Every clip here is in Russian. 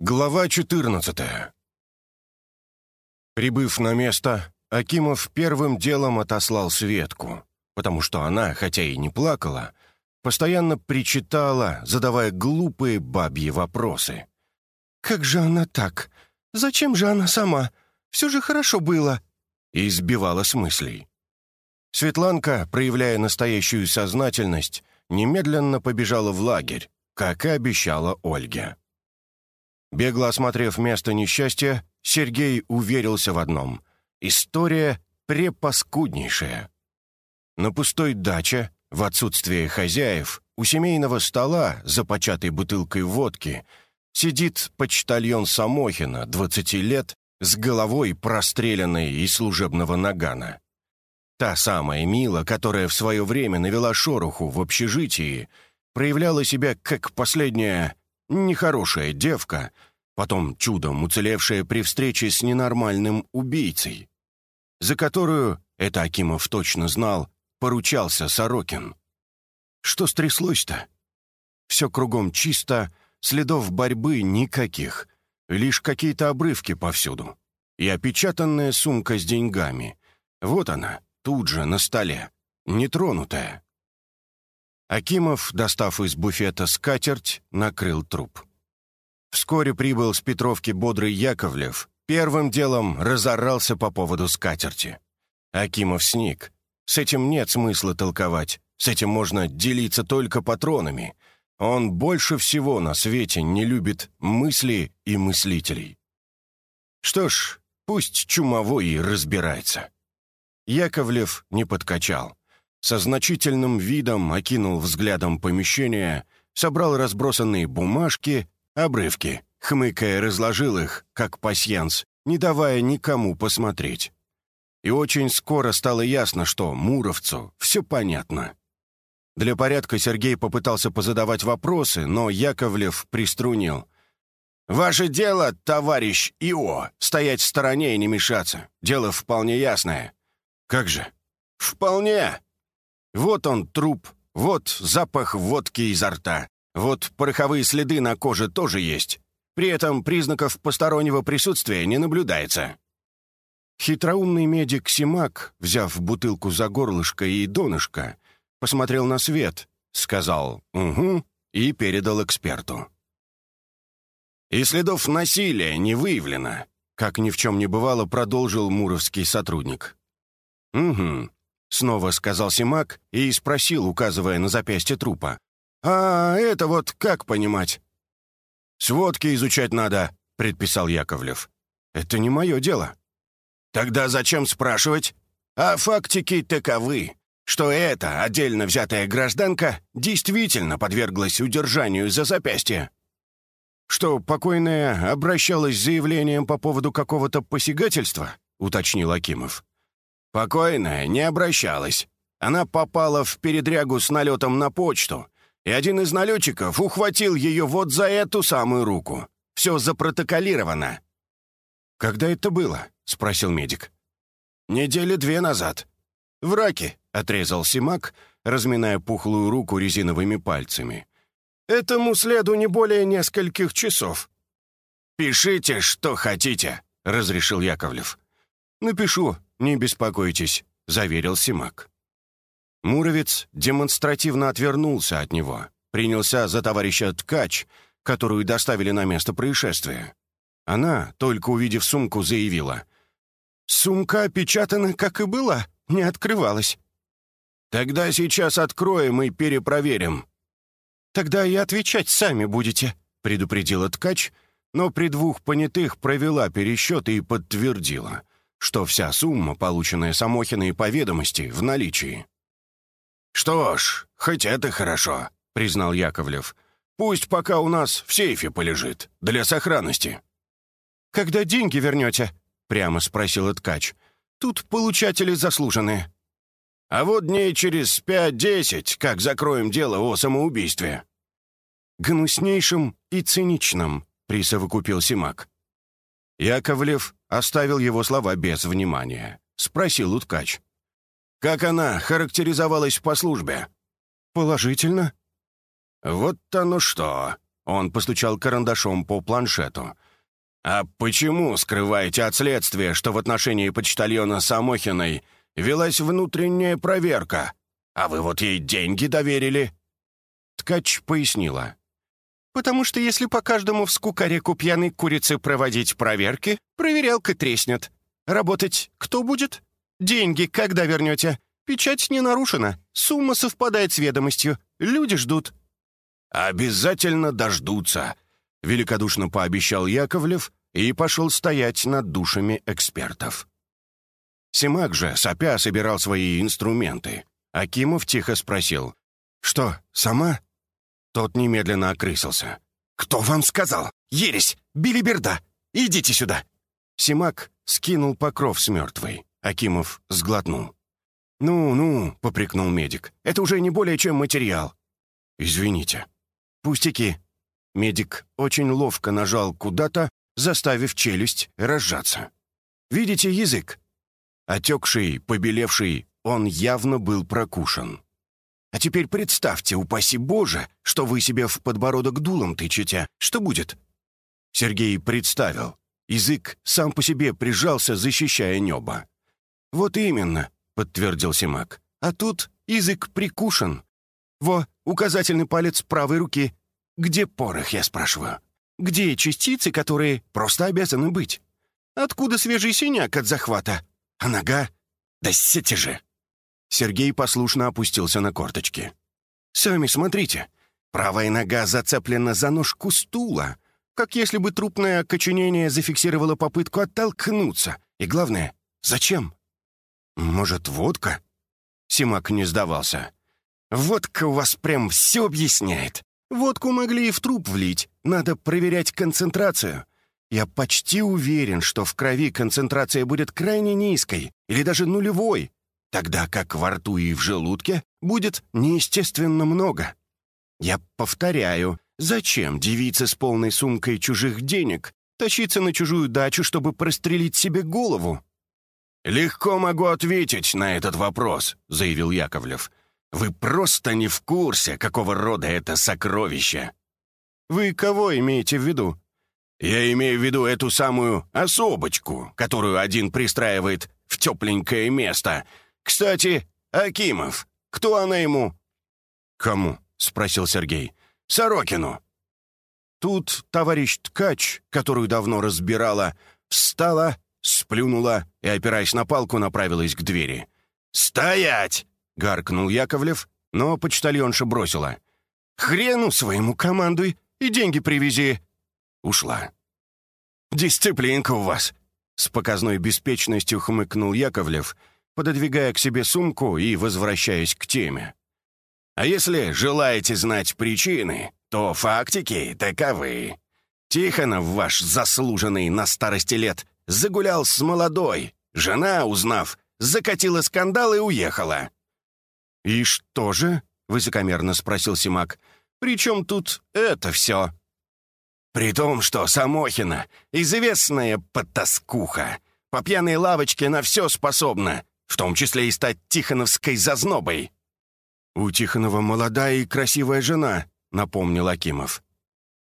Глава 14 Прибыв на место, Акимов первым делом отослал Светку, потому что она, хотя и не плакала, постоянно причитала, задавая глупые бабьи вопросы. «Как же она так? Зачем же она сама? Все же хорошо было!» И сбивала с мыслей. Светланка, проявляя настоящую сознательность, немедленно побежала в лагерь, как и обещала Ольге. Бегло осмотрев место несчастья, Сергей уверился в одном — история препаскуднейшая. На пустой даче, в отсутствие хозяев, у семейного стола, за початой бутылкой водки, сидит почтальон Самохина, 20 лет, с головой простреленной из служебного нагана. Та самая Мила, которая в свое время навела шороху в общежитии, проявляла себя как последняя нехорошая девка, потом чудом уцелевшая при встрече с ненормальным убийцей, за которую, это Акимов точно знал, поручался Сорокин. Что стряслось-то? Все кругом чисто, следов борьбы никаких, лишь какие-то обрывки повсюду. И опечатанная сумка с деньгами. Вот она, тут же, на столе, нетронутая. Акимов, достав из буфета скатерть, накрыл труп. Вскоре прибыл с Петровки бодрый Яковлев, первым делом разорался по поводу скатерти. Акимов сник. С этим нет смысла толковать, с этим можно делиться только патронами. Он больше всего на свете не любит мысли и мыслителей. Что ж, пусть чумовой и разбирается. Яковлев не подкачал со значительным видом окинул взглядом помещение, собрал разбросанные бумажки, обрывки, хмыкая разложил их, как пасьянс, не давая никому посмотреть. И очень скоро стало ясно, что Муровцу все понятно. Для порядка Сергей попытался позадавать вопросы, но Яковлев приструнил. «Ваше дело, товарищ Ио, стоять в стороне и не мешаться. Дело вполне ясное». «Как же?» «Вполне. Вот он, труп, вот запах водки изо рта, вот пороховые следы на коже тоже есть. При этом признаков постороннего присутствия не наблюдается. Хитроумный медик Симак, взяв бутылку за горлышко и донышко, посмотрел на свет, сказал «Угу» и передал эксперту. «И следов насилия не выявлено», как ни в чем не бывало, продолжил муровский сотрудник. «Угу. Снова сказал Симак и спросил, указывая на запястье трупа. «А это вот как понимать?» «Сводки изучать надо», — предписал Яковлев. «Это не мое дело». «Тогда зачем спрашивать?» «А фактики таковы, что эта отдельно взятая гражданка действительно подверглась удержанию за запястье». «Что, покойная обращалась с заявлением по поводу какого-то посягательства?» — уточнил Акимов. Покойная не обращалась. Она попала в передрягу с налетом на почту, и один из налетчиков ухватил ее вот за эту самую руку. Все запротоколировано. «Когда это было?» — спросил медик. «Недели две назад». «В раке», — отрезал Симак, разминая пухлую руку резиновыми пальцами. «Этому следу не более нескольких часов». «Пишите, что хотите», — разрешил Яковлев. «Напишу. «Не беспокойтесь», — заверил Симак. Муровец демонстративно отвернулся от него, принялся за товарища Ткач, которую доставили на место происшествия. Она, только увидев сумку, заявила. «Сумка опечатана, как и была, не открывалась». «Тогда сейчас откроем и перепроверим». «Тогда и отвечать сами будете», — предупредила Ткач, но при двух понятых провела пересчет и подтвердила — что вся сумма, полученная Самохиной по ведомости, в наличии. «Что ж, хоть это хорошо», — признал Яковлев. «Пусть пока у нас в сейфе полежит, для сохранности». «Когда деньги вернете?» — прямо спросил Ткач. «Тут получатели заслуженные». «А вот дней через пять-десять, как закроем дело о самоубийстве». «Гнуснейшим и циничным», — присовокупил Симак. Яковлев оставил его слова без внимания. Спросил Уткач. «Как она характеризовалась по службе?» «Положительно». «Вот оно что!» Он постучал карандашом по планшету. «А почему скрываете от следствия, что в отношении почтальона Самохиной велась внутренняя проверка? А вы вот ей деньги доверили?» Ткач пояснила. «Потому что если по каждому в скукареку пьяной курицы проводить проверки, проверялка треснет. Работать кто будет? Деньги когда вернете? Печать не нарушена, сумма совпадает с ведомостью, люди ждут». «Обязательно дождутся», — великодушно пообещал Яковлев и пошел стоять над душами экспертов. Симак же, сопя, собирал свои инструменты. Акимов тихо спросил. «Что, сама?» Тот немедленно окрысился. «Кто вам сказал? Ересь! Билиберда! Идите сюда!» Симак скинул покров с мертвой. Акимов сглотнул. «Ну-ну», — попрекнул медик, — «это уже не более чем материал». «Извините». «Пустяки». Медик очень ловко нажал куда-то, заставив челюсть разжаться. «Видите язык?» Отекший, побелевший, он явно был прокушен. А теперь представьте, упаси Боже, что вы себе в подбородок дулом тычете. Что будет?» Сергей представил. Язык сам по себе прижался, защищая небо. «Вот именно», — подтвердил Симак. «А тут язык прикушен. Во, указательный палец правой руки. Где порох, я спрашиваю? Где частицы, которые просто обязаны быть? Откуда свежий синяк от захвата? А нога? Да сети же!» Сергей послушно опустился на корточки. «Сами смотрите. Правая нога зацеплена за ножку стула, как если бы трупное окоченение зафиксировало попытку оттолкнуться. И главное, зачем? Может, водка?» Симак не сдавался. «Водка у вас прям все объясняет. Водку могли и в труп влить. Надо проверять концентрацию. Я почти уверен, что в крови концентрация будет крайне низкой или даже нулевой тогда как во рту и в желудке будет неестественно много. Я повторяю, зачем девице с полной сумкой чужих денег тащиться на чужую дачу, чтобы прострелить себе голову? «Легко могу ответить на этот вопрос», — заявил Яковлев. «Вы просто не в курсе, какого рода это сокровище». «Вы кого имеете в виду?» «Я имею в виду эту самую особочку, которую один пристраивает в тепленькое место, «Кстати, Акимов, кто она ему?» «Кому?» — спросил Сергей. «Сорокину». Тут товарищ Ткач, которую давно разбирала, встала, сплюнула и, опираясь на палку, направилась к двери. «Стоять!» — гаркнул Яковлев, но почтальонша бросила. «Хрену своему командуй и деньги привези!» Ушла. «Дисциплинка у вас!» С показной беспечностью хмыкнул Яковлев — пододвигая к себе сумку и возвращаясь к теме. «А если желаете знать причины, то фактики таковы. Тихонов ваш заслуженный на старости лет загулял с молодой. Жена, узнав, закатила скандал и уехала». «И что же?» — высокомерно спросил Симак. «При чем тут это все?» «При том, что Самохина — известная потаскуха. По пьяной лавочке на все способна в том числе и стать Тихоновской зазнобой». «У Тихонова молодая и красивая жена», — напомнил Акимов.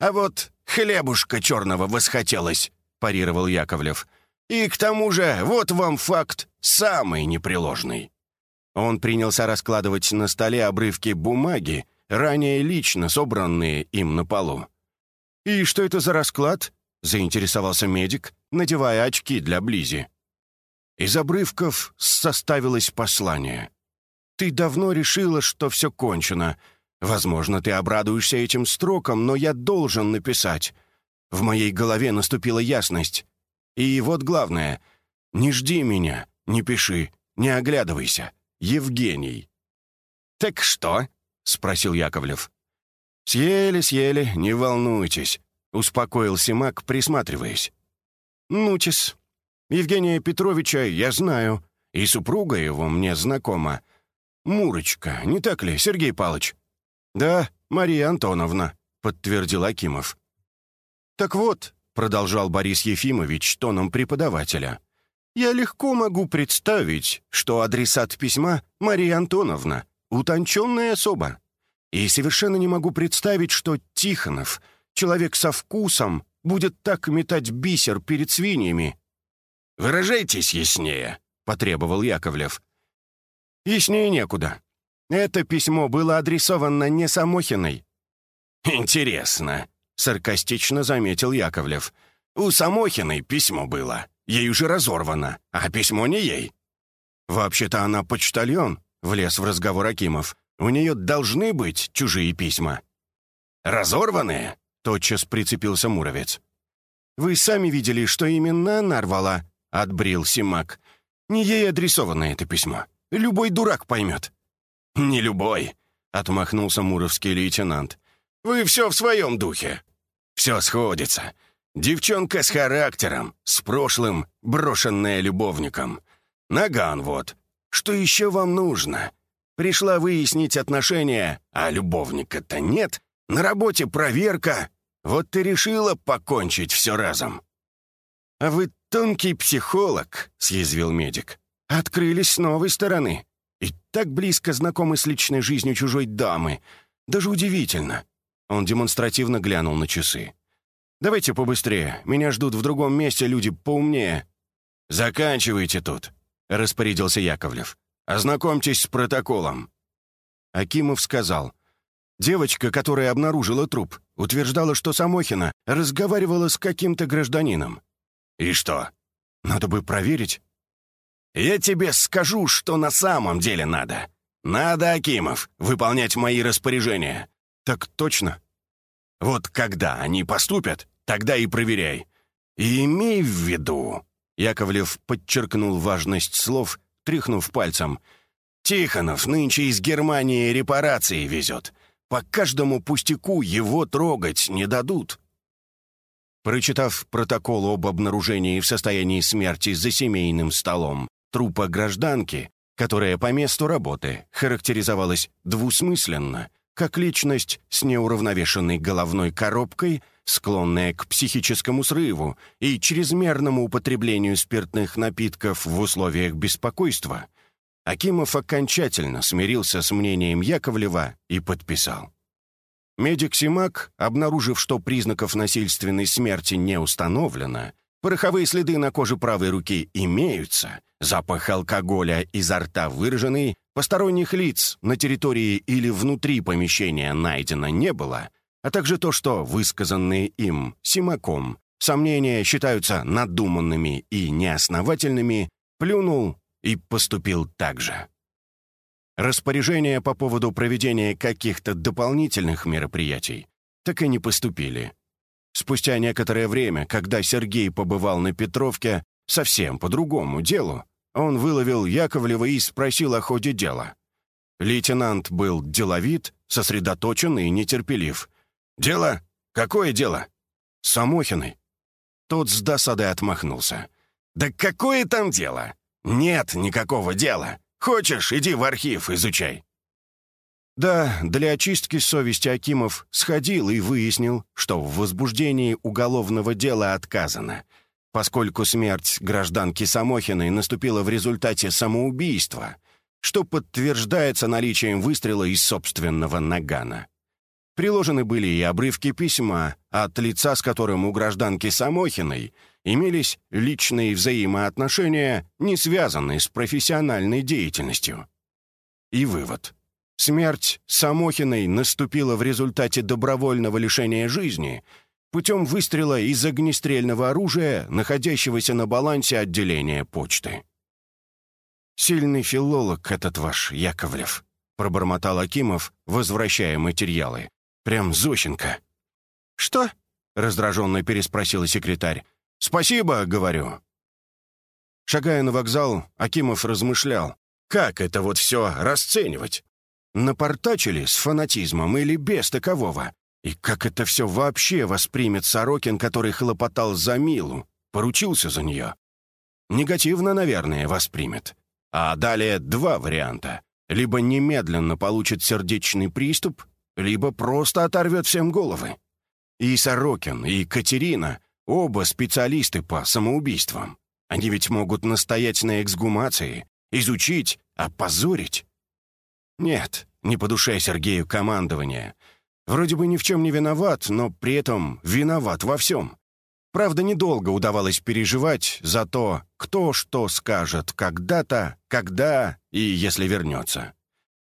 «А вот хлебушка черного восхотелось», — парировал Яковлев. «И к тому же, вот вам факт, самый непреложный». Он принялся раскладывать на столе обрывки бумаги, ранее лично собранные им на полу. «И что это за расклад?» — заинтересовался медик, надевая очки для Близи. Из обрывков составилось послание. «Ты давно решила, что все кончено. Возможно, ты обрадуешься этим строкам, но я должен написать. В моей голове наступила ясность. И вот главное — не жди меня, не пиши, не оглядывайся. Евгений». «Так что?» — спросил Яковлев. «Съели, съели, не волнуйтесь», — успокоил Симак, присматриваясь. «Нутис, Евгения Петровича я знаю, и супруга его мне знакома. Мурочка, не так ли, Сергей Палыч?» «Да, Мария Антоновна», — подтвердил Акимов. «Так вот», — продолжал Борис Ефимович тоном преподавателя, «я легко могу представить, что адресат письма Мария Антоновна, утонченная особа. И совершенно не могу представить, что Тихонов человек со вкусом будет так метать бисер перед свиньями?» «Выражайтесь яснее», — потребовал Яковлев. «Яснее некуда. Это письмо было адресовано не Самохиной». «Интересно», — саркастично заметил Яковлев. «У Самохиной письмо было. Ей уже разорвано, а письмо не ей». «Вообще-то она почтальон», — влез в разговор Акимов. «У нее должны быть чужие письма». «Разорванные?» — тотчас прицепился Муровец. «Вы сами видели, что именно она рвала», — отбрил Симак. «Не ей адресовано это письмо. Любой дурак поймет». «Не любой», — отмахнулся муровский лейтенант. «Вы все в своем духе. Все сходится. Девчонка с характером, с прошлым, брошенная любовником. Наган вот. Что еще вам нужно? Пришла выяснить отношения, а любовника-то нет. На работе проверка. Вот ты решила покончить все разом». «А вы тонкий психолог», — съязвил медик. «Открылись с новой стороны. И так близко знакомы с личной жизнью чужой дамы. Даже удивительно». Он демонстративно глянул на часы. «Давайте побыстрее. Меня ждут в другом месте люди поумнее». «Заканчивайте тут», — распорядился Яковлев. «Ознакомьтесь с протоколом». Акимов сказал. «Девочка, которая обнаружила труп, утверждала, что Самохина разговаривала с каким-то гражданином». «И что?» «Надо бы проверить». «Я тебе скажу, что на самом деле надо. Надо, Акимов, выполнять мои распоряжения». «Так точно». «Вот когда они поступят, тогда и проверяй. И имей в виду...» Яковлев подчеркнул важность слов, тряхнув пальцем. «Тихонов нынче из Германии репарации везет. По каждому пустяку его трогать не дадут». Прочитав протокол об обнаружении в состоянии смерти за семейным столом трупа гражданки, которая по месту работы характеризовалась двусмысленно, как личность с неуравновешенной головной коробкой – склонная к психическому срыву и чрезмерному употреблению спиртных напитков в условиях беспокойства, Акимов окончательно смирился с мнением Яковлева и подписал. Медик Симак, обнаружив, что признаков насильственной смерти не установлено, пороховые следы на коже правой руки имеются, запах алкоголя изо рта выраженный, посторонних лиц на территории или внутри помещения найдено не было, а также то, что высказанные им Симаком сомнения считаются надуманными и неосновательными, плюнул и поступил так же. Распоряжения по поводу проведения каких-то дополнительных мероприятий так и не поступили. Спустя некоторое время, когда Сергей побывал на Петровке совсем по другому делу, он выловил Яковлева и спросил о ходе дела. Лейтенант был деловит, сосредоточен и нетерпелив, «Дело? Какое дело?» «Самохиной». Тот с досадой отмахнулся. «Да какое там дело? Нет никакого дела. Хочешь, иди в архив, изучай». Да, для очистки совести Акимов сходил и выяснил, что в возбуждении уголовного дела отказано, поскольку смерть гражданки Самохиной наступила в результате самоубийства, что подтверждается наличием выстрела из собственного нагана. Приложены были и обрывки письма, от лица с которым у гражданки Самохиной имелись личные взаимоотношения, не связанные с профессиональной деятельностью. И вывод. Смерть Самохиной наступила в результате добровольного лишения жизни путем выстрела из огнестрельного оружия, находящегося на балансе отделения почты. «Сильный филолог этот ваш, Яковлев», — пробормотал Акимов, возвращая материалы. Прям Зощенко». «Что?» — раздраженно переспросила секретарь. «Спасибо», — говорю. Шагая на вокзал, Акимов размышлял, как это вот все расценивать. Напортачили с фанатизмом или без такового? И как это все вообще воспримет Сорокин, который хлопотал за Милу, поручился за нее? Негативно, наверное, воспримет. А далее два варианта. Либо немедленно получит сердечный приступ, либо просто оторвет всем головы. И Сорокин, и Катерина — оба специалисты по самоубийствам. Они ведь могут настоять на эксгумации, изучить, опозорить. Нет, не по душе Сергею командование. Вроде бы ни в чем не виноват, но при этом виноват во всем. Правда, недолго удавалось переживать за то, кто что скажет когда-то, когда и если вернется.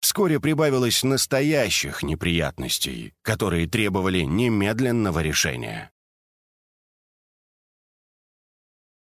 Вскоре прибавилось настоящих неприятностей, которые требовали немедленного решения.